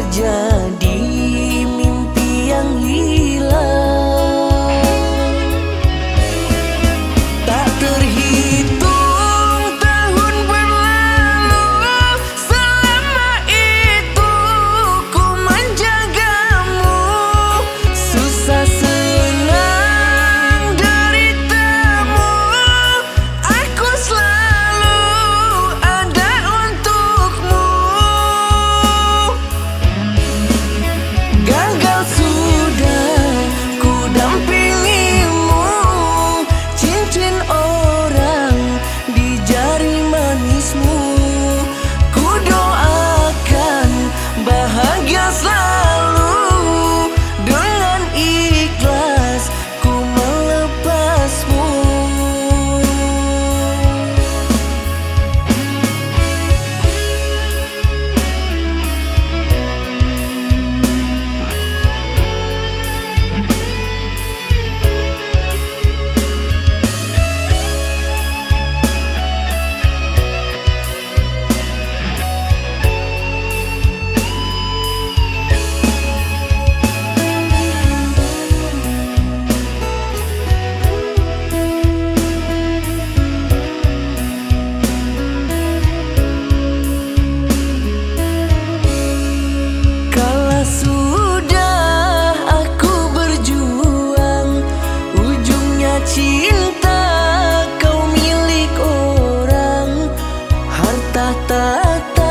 terjadi. та та та